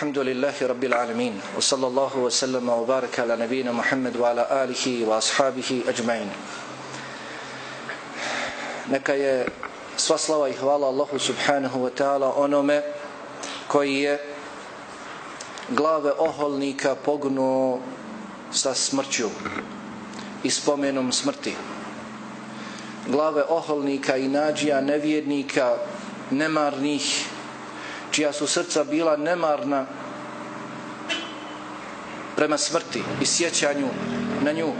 الحمد لله رب العالمين وصلى الله وسلم وبارك على نبينا محمد وعلى آله وأصحابه أجمعين Neka je sva slava i hvala Allahu subhanahu wa ta'ala onome koji je glave oholnika pognuo sa smrću i spomenom smrti. Glave oholnika i nađija nevjednika, nemarnih, čija su srca bila nemarna prema smrti i sjećanju na nju,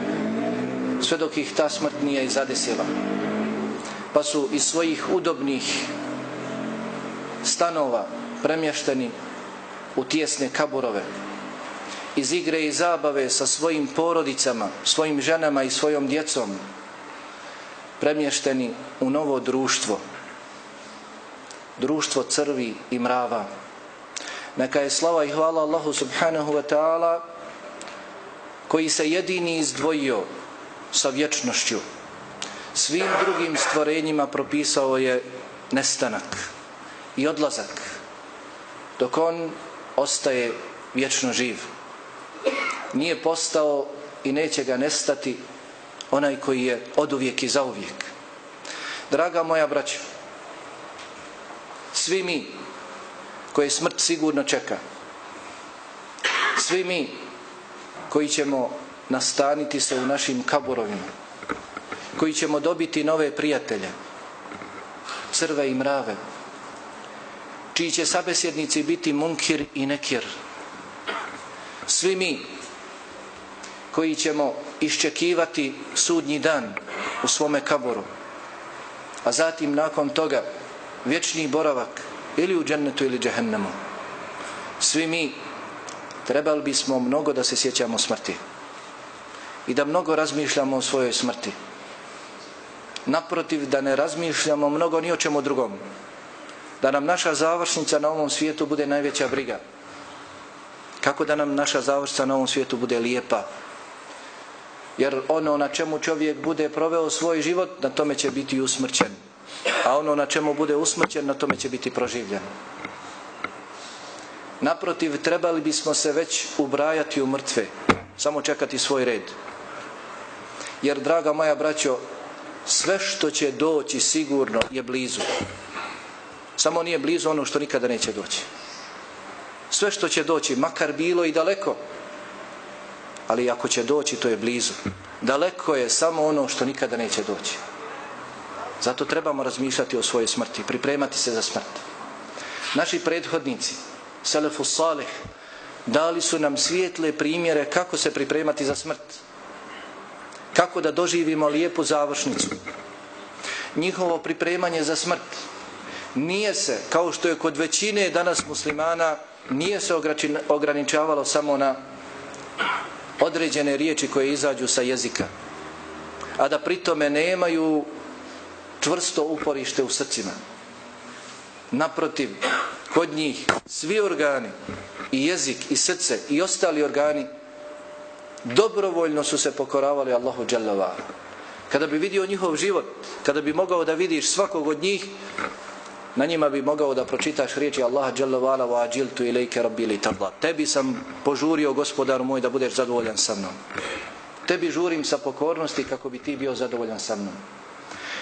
sve dok ih ta smrt nije zadesila. Pa su iz svojih udobnih stanova premješteni u tijesne kaburove iz igre i zabave sa svojim porodicama, svojim ženama i svojom djecom premješteni u novo društvo društvo crvi i mrava. Neka je slava i hvala Allahu subhanahu wa ta'ala koji se jedini izdvojio sa vječnošću. Svim drugim stvorenjima propisao je nestanak i odlazak dok on ostaje vječno živ. Nije postao i neće ga nestati onaj koji je oduvijek i zauvijek. Draga moja braćo svi mi koje smrt sigurno čeka. Svi mi koji ćemo nastaniti se u našim kaburovima. Koji ćemo dobiti nove prijatelje crve i mrave čiji će sabesjednici biti munkir i nekir. Svi mi koji ćemo iščekivati sudnji dan u svome kaboru a zatim nakon toga vječni boravak ili u džennetu ili džehennemu. Svi mi trebali bismo mnogo da se sjećamo smrti i da mnogo razmišljamo o svojoj smrti. Naprotiv da ne razmišljamo mnogo ni o čemu drugom. Da nam naša završnica na ovom svijetu bude najveća briga. Kako da nam naša završnica na ovom svijetu bude lijepa? Jer ono na čemu čovjek bude proveo svoj život na tome će biti usmrćen a ono na čemu bude usmrćen na tome će biti proživljen. Naprotiv trebali bismo se već ubrajati u mrtve samo čekati svoj red. Jer draga moja braćo sve što će doći sigurno je blizu. Samo nije blizu ono što nikada neće doći. Sve što će doći makar bilo i daleko ali ako će doći to je blizu. Daleko je samo ono što nikada neće doći zato trebamo razmišljati o svojoj smrti pripremati se za smrt. Naši prethodnici Selefu Salih dali su nam svijetle primjere kako se pripremati za smrt. Kako da doživimo lijepu završnicu. Njihovo pripremanje za smrt nije se kao što je kod većine danas muslimana nije se ograničavalo samo na određene riječi koje izađu sa jezika a da pritome nemaju čvrsto uporište u srcima naprotiv kod njih svi organi i jezik i srce i ostali organi dobrovoljno su se pokoravali Allahu Đalla kada bi vidio njihov život kada bi mogao da vidiš svakog od njih na njima bi mogao da pročitaš riječi Allaha Jalla wa'ala wa ajiltu ilajke rabbi li tarda. Tebi sam požurio gospodar moj da budeš zadovoljan sa mnom. Tebi žurim sa pokornosti kako bi ti bio zadovoljan sa mnom.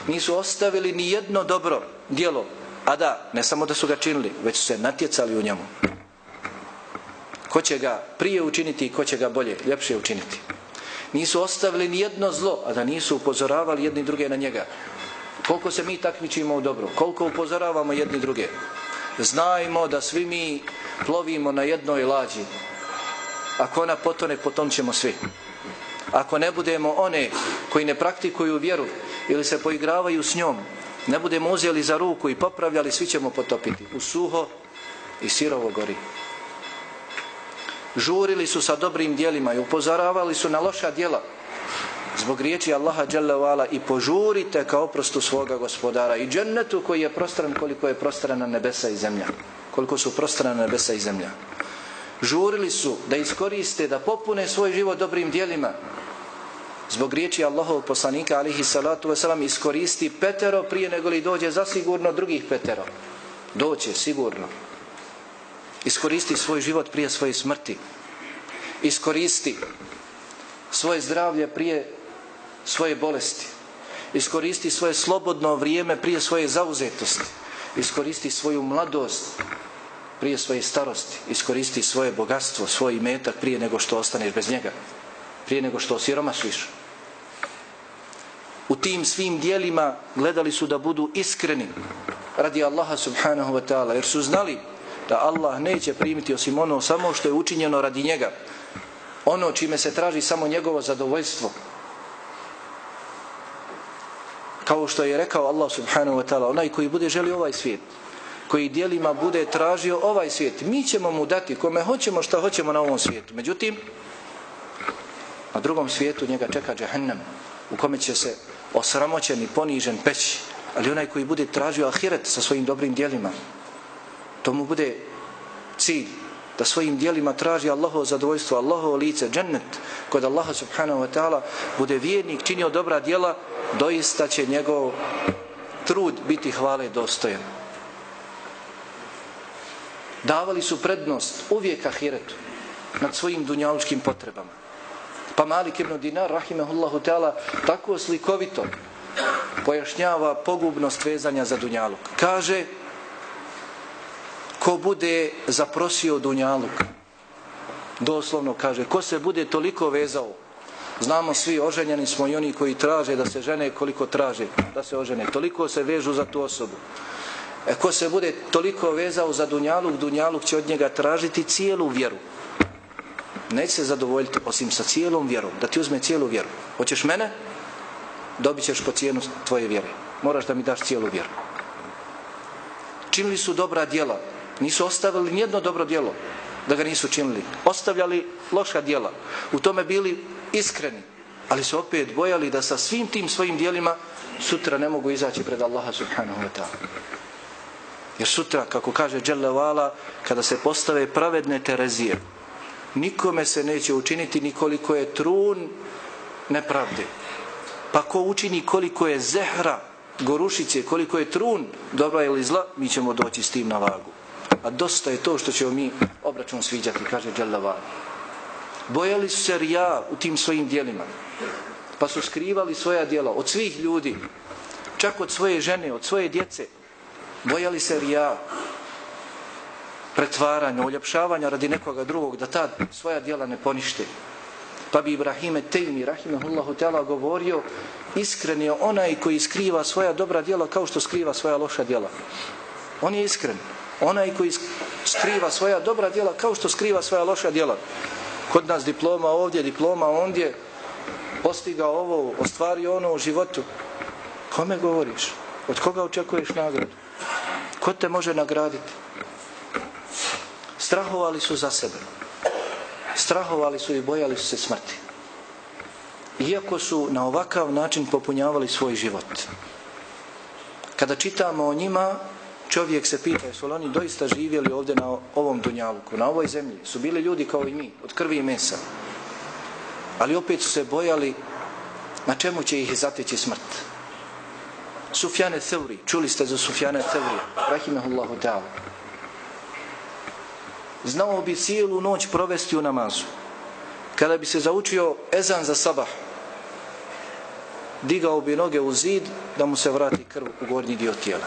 Nisu ostavili ni jedno dobro djelo, a da, ne samo da su ga činili, već su se natjecali u njemu. Ko će ga prije učiniti i ko će ga bolje, ljepše učiniti. Nisu ostavili ni jedno zlo, a da nisu upozoravali jedni druge na njega. Koliko se mi takmičimo u dobro, koliko upozoravamo jedni druge. Znajmo da svi mi plovimo na jednoj lađi. Ako ona potone, potom ćemo svi. Ako ne budemo one koji ne praktikuju vjeru ili se poigravaju s njom, ne budemo uzeli za ruku i popravljali, svi ćemo potopiti. U suho i sirovo gori. Žurili su sa dobrim dijelima i upozoravali su na loša djela. Zbog riječi Allaha wa'ala i požurite ka oprostu svoga gospodara. I džennetu koji je prostran koliko je prostrana nebesa i zemlja. Koliko su prostrana nebesa i zemlja. Žurili su da iskoriste da popune svoj život dobrim dijelima zbog riječi Allahovog poslanika alihi salatu wasalam iskoristi petero prije nego li dođe zasigurno drugih petero doće sigurno Iskoristi svoj život prije svoje smrti. Iskoristi svoje zdravlje prije svoje bolesti. Iskoristi svoje slobodno vrijeme prije svoje zauzetosti. Iskoristi svoju mladost prije svoje starosti. Iskoristi svoje bogatstvo, svoj imetak prije nego što ostaneš bez njega. Prije nego što osiromašiš. U tim svim dijelima gledali su da budu iskreni radi Allaha subhanahu wa ta'ala. Jer su znali da Allah neće primiti osim ono samo što je učinjeno radi njega. Ono čime se traži samo njegovo zadovoljstvo. Kao što je rekao Allah subhanahu wa ta'ala, onaj koji bude želio ovaj svijet, koji dijelima bude tražio ovaj svijet, mi ćemo mu dati kome hoćemo šta hoćemo na ovom svijetu. Međutim, na drugom svijetu njega čeka džahannam u kome će se osramoćen i ponižen peći. Ali onaj koji bude tražio ahiret sa svojim dobrim dijelima, to mu bude cilj da svojim dijelima traži Allahovo zadovoljstvo, Allahovo lice, džennet, kod Allaha subhanahu wa ta'ala bude vjernik, činio dobra dijela, doista će njegov trud biti hvale dostojan. Davali su prednost uvijek ahiretu nad svojim dunjalučkim potrebama. Pa Malik ibn Dinar, rahimahullahu ta'ala, tako slikovito pojašnjava pogubnost vezanja za dunjaluk. Kaže, ko bude zaprosio dunjaluk, doslovno kaže, ko se bude toliko vezao, znamo svi, oženjeni smo i oni koji traže da se žene koliko traže da se ožene, toliko se vežu za tu osobu. E, ko se bude toliko vezao za dunjaluk, dunjaluk će od njega tražiti cijelu vjeru. Neće se zadovoljiti osim sa cijelom vjerom, da ti uzme cijelu vjeru. Hoćeš mene? Dobit ćeš po cijenu tvoje vjere. Moraš da mi daš cijelu vjeru. Činili su dobra djela, Nisu ostavili nijedno dobro djelo da ga nisu činili. Ostavljali loša djela. U tome bili iskreni. Ali su opet bojali da sa svim tim svojim djelima sutra ne mogu izaći pred Allaha subhanahu wa ta'ala. Jer sutra, kako kaže Vala, kada se postave pravedne terezije, nikome se neće učiniti nikoliko je trun nepravde. Pa ko učini koliko je zehra, gorušice, koliko je trun dobra ili zla, mi ćemo doći s tim na vagu a dosta je to što ćemo mi obračun sviđati, kaže Đalava. Bojali su se rija u tim svojim dijelima, pa su skrivali svoja dijela od svih ljudi, čak od svoje žene, od svoje djece. Bojali se rija pretvaranja, uljepšavanja radi nekoga drugog, da ta svoja dijela ne ponište. Pa bi Ibrahime Tejmi, Rahimahullahu Teala, govorio iskren je onaj koji skriva svoja dobra djela kao što skriva svoja loša djela. On je iskren. Onaj koji skriva svoja dobra djela kao što skriva svoja loša djela. Kod nas diploma ovdje, diploma ondje, postigao ovo, ostvario ono u životu. Kome govoriš? Od koga očekuješ nagradu? Ko te može nagraditi? Strahovali su za sebe. Strahovali su i bojali su se smrti. Iako su na ovakav način popunjavali svoj život. Kada čitamo o njima, čovjek se pita jesu li oni doista živjeli ovdje na ovom dunjaluku, na ovoj zemlji. Su bili ljudi kao i mi, od krvi i mesa. Ali opet su se bojali na čemu će ih zateći smrt. Sufjane Thevri, čuli ste za Sufjane Thevri, rahimahullahu ta'ala. Znao bi cijelu noć provesti u namazu. Kada bi se zaučio ezan za sabah, digao bi noge u zid da mu se vrati krv u gornji dio tijela.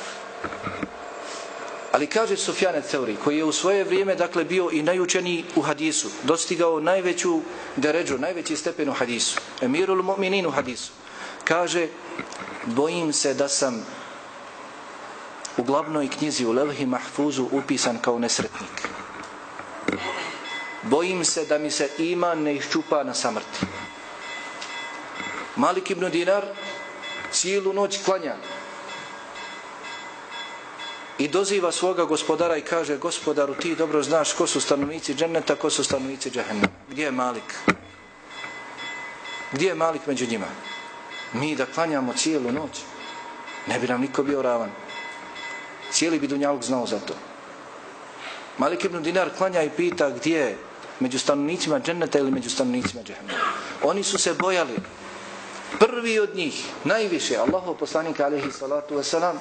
Ali kaže Sufjane Teori, koji je u svoje vrijeme dakle bio i najučeniji u hadisu, dostigao najveću deređu, najveći stepen u hadisu, emirul mu'minin u hadisu, kaže, bojim se da sam u glavnoj knjizi u Levhi Mahfuzu upisan kao nesretnik. Bojim se da mi se iman ne iščupa na samrti. Malik ibn Dinar cijelu noć klanja i doziva svoga gospodara i kaže gospodaru ti dobro znaš ko su stanovnici dženneta, ko su stanovnici džahennema. Gdje je Malik? Gdje je Malik među njima? Mi da klanjamo cijelu noć. Ne bi nam niko bio ravan. Cijeli bi Dunjaluk znao za to. Malik ibn Dinar klanja i pita gdje je među stanovnicima dženneta ili među stanovnicima džahennema. Oni su se bojali. Prvi od njih, najviše, Allahov poslanika alaihi salatu wasalam,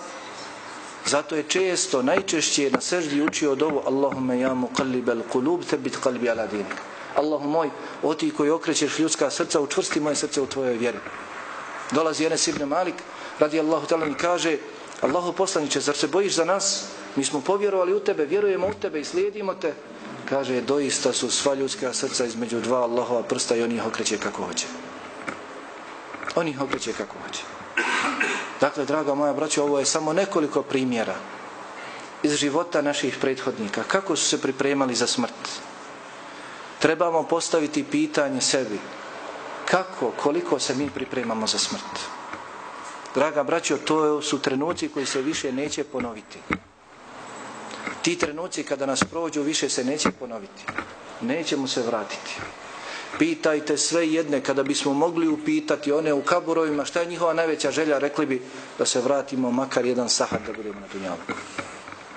Zato je često, najčešće na seždi učio dovu Allahume ja muqallibal qulub thabit qalbi ala dinik. Allahu moj, o ti koji okrećeš ljudska srca, učvrsti moje srce u tvojoj vjeri. Dolazi Enes ibn Malik, radi Allahu ta'ala mi kaže, Allahu poslaniće, zar se bojiš za nas? Mi smo povjerovali u tebe, vjerujemo u tebe i slijedimo te. Kaže, doista su sva ljudska srca između dva Allahova prsta i on ih okreće kako hoće. On ih okreće kako hoće. Dakle, draga moja braća, ovo je samo nekoliko primjera iz života naših prethodnika. Kako su se pripremali za smrt? Trebamo postaviti pitanje sebi. Kako, koliko se mi pripremamo za smrt? Draga braćo, to su trenuci koji se više neće ponoviti. Ti trenuci kada nas prođu više se neće ponoviti. Nećemo se vratiti. Pitajte sve jedne, kada bismo mogli upitati one u kaburovima šta je njihova najveća želja, rekli bi da se vratimo makar jedan sahat da budemo na dunjalu.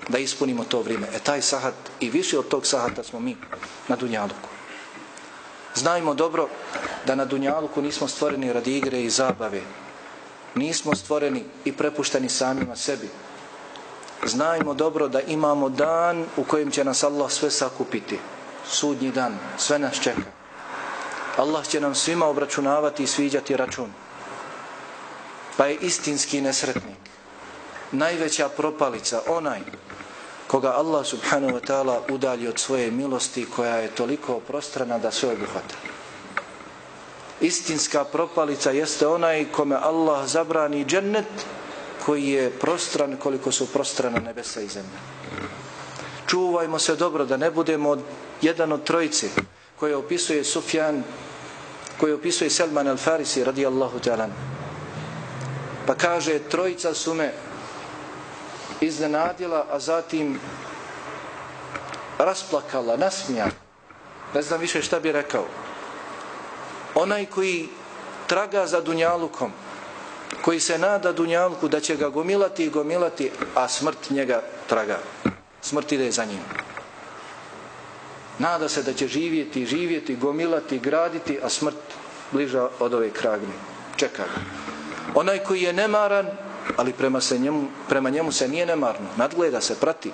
Da ispunimo to vrijeme. E taj sahat i više od tog sahata smo mi na dunjaluku. Znajmo dobro da na dunjaluku nismo stvoreni radi igre i zabave. Nismo stvoreni i prepušteni samima sebi. Znajmo dobro da imamo dan u kojem će nas Allah sve sakupiti. Sudnji dan. Sve nas čeka. Allah će nam svima obračunavati i sviđati račun. Pa je istinski nesretnik. Najveća propalica, onaj koga Allah subhanahu wa ta'ala udalji od svoje milosti koja je toliko prostrana da sve obuhvata. Istinska propalica jeste onaj kome Allah zabrani džennet koji je prostran koliko su prostrana nebesa i zemlja. Čuvajmo se dobro da ne budemo jedan od trojice koje opisuje Sufjan koje opisuje Selman al-Farisi radijallahu ta'ala. Pa kaže trojica su me iznenadila a zatim rasplakala, nasmija ne znam više šta bi rekao. Onaj koji traga za dunjalukom koji se nada dunjalku da će ga gomilati i gomilati a smrt njega traga smrt ide za njim Nada se da će živjeti, živjeti, gomilati, graditi, a smrt bliža od ove kragne. Čeka ga. Onaj koji je nemaran, ali prema, se njemu, prema njemu se nije nemarno. Nadgleda se, prati.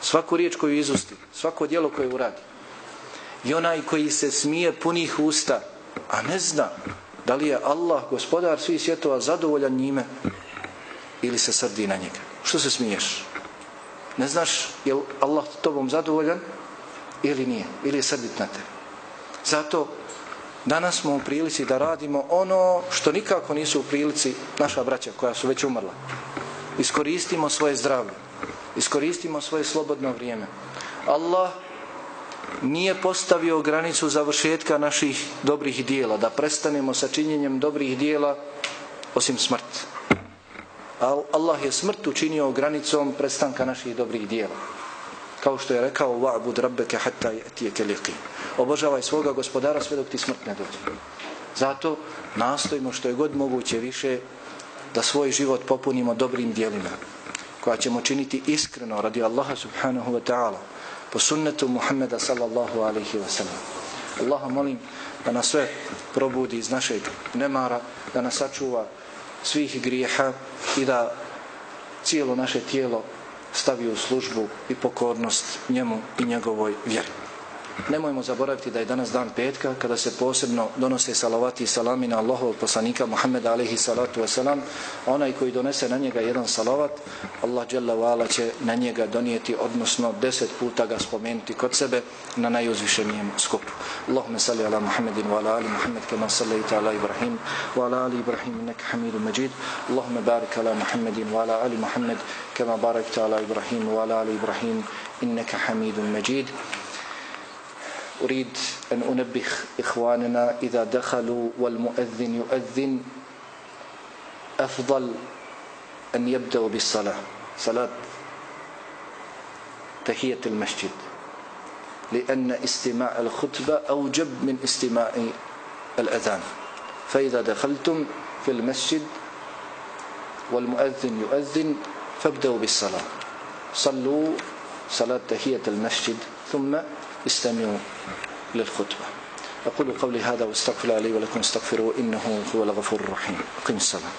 Svaku riječ koju izusti, svako dijelo koje uradi. I onaj koji se smije punih usta, a ne zna da li je Allah, gospodar svih svjetova, zadovoljan njime ili se srdi na njega. Što se smiješ? Ne znaš je Allah tobom zadovoljan ili nije, ili je srdit na tebe. Zato danas smo u prilici da radimo ono što nikako nisu u prilici naša braća koja su već umrla. Iskoristimo svoje zdravlje, iskoristimo svoje slobodno vrijeme. Allah nije postavio granicu završetka naših dobrih dijela, da prestanemo sa činjenjem dobrih dijela osim smrt. Allah je smrt učinio granicom prestanka naših dobrih dijela. Kao što je rekao wa'bud rabbaka hatta yatiyaka obožavaj svoga gospodara sve dok ti smrt ne dođe. Zato nastojimo što je god moguće više da svoj život popunimo dobrim djelima koja ćemo činiti iskreno radi Allaha subhanahu wa ta'ala po sunnetu Muhammeda sallallahu alaihi wa sallam Allaha molim da nas sve probudi iz našeg nemara da nas sačuva svih grijeha i da cijelo naše tijelo stavi u službu i pokornost njemu i njegovoj vjeri. Nemojmo zaboraviti da je danas dan petka kada se posebno donose salavati i salami na Allahov poslanika Muhammeda alaihi salatu wasalam. Onaj koji donese na njega jedan salavat, Allah wa'ala će na njega donijeti, odnosno deset puta ga spomenuti kod sebe na najuzvišenijem skupu. Allahumma salli ala Muhammedin wa ala ali Muhammed kama sallaita ala Ibrahim wa ala ali Ibrahim neka hamidu majid. Allahumma barik ala Muhammedin wa ala ali Muhammed kama barakta ala Ibrahim wa ala ali Ibrahim inneka hamidun majid. أريد أن أنبه إخواننا إذا دخلوا والمؤذن يؤذن أفضل أن يبدأوا بالصلاة. صلاة تحية المسجد لأن استماع الخطبة أوجب من استماع الأذان. فإذا دخلتم في المسجد والمؤذن يؤذن فابدأوا بالصلاة. صلوا صلاة تحية المسجد ثم استمعوا للخطبة. أقول قولي هذا واستغفر لي ولكم استغفروا إنه هو الغفور الرحيم. أقم الصلاة.